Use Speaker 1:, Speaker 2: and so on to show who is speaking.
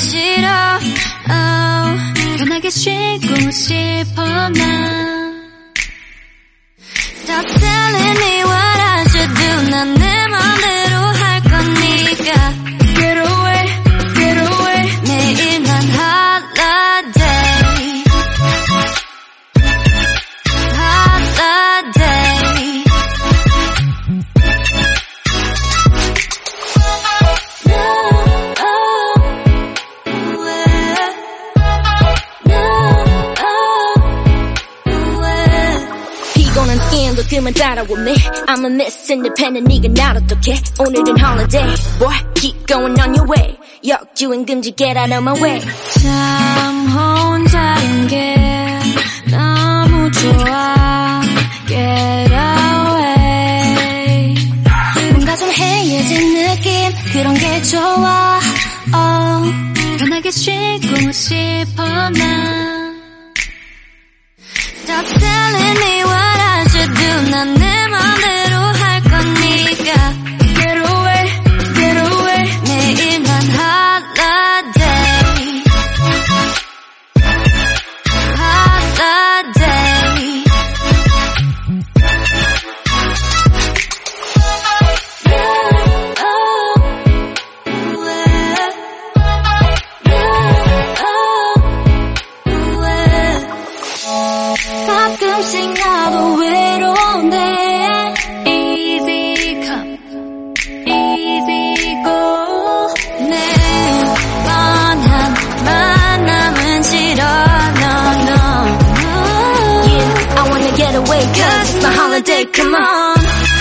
Speaker 1: 싫어. Oh, 편하게 쉬고 싶어 나
Speaker 2: 피곤한 스킨도 그만 따라오네 I'm a miss independent 네가 날 어떡해 오늘은 holiday Boy keep going on your way 역주행 금지 get out of my way
Speaker 1: 참 혼자인 게 너무 좋아 Get away 뭔가 좀 해이해진 느낌 그런 게 좋아 oh, 편하게 쉬고 싶어 나 Stop telling 가끔씩 나도 외로운데 Easy come, easy go 내 뻔한 만남은 싫어 No, no, no
Speaker 2: Yeah I wanna get away cause it's my holiday come on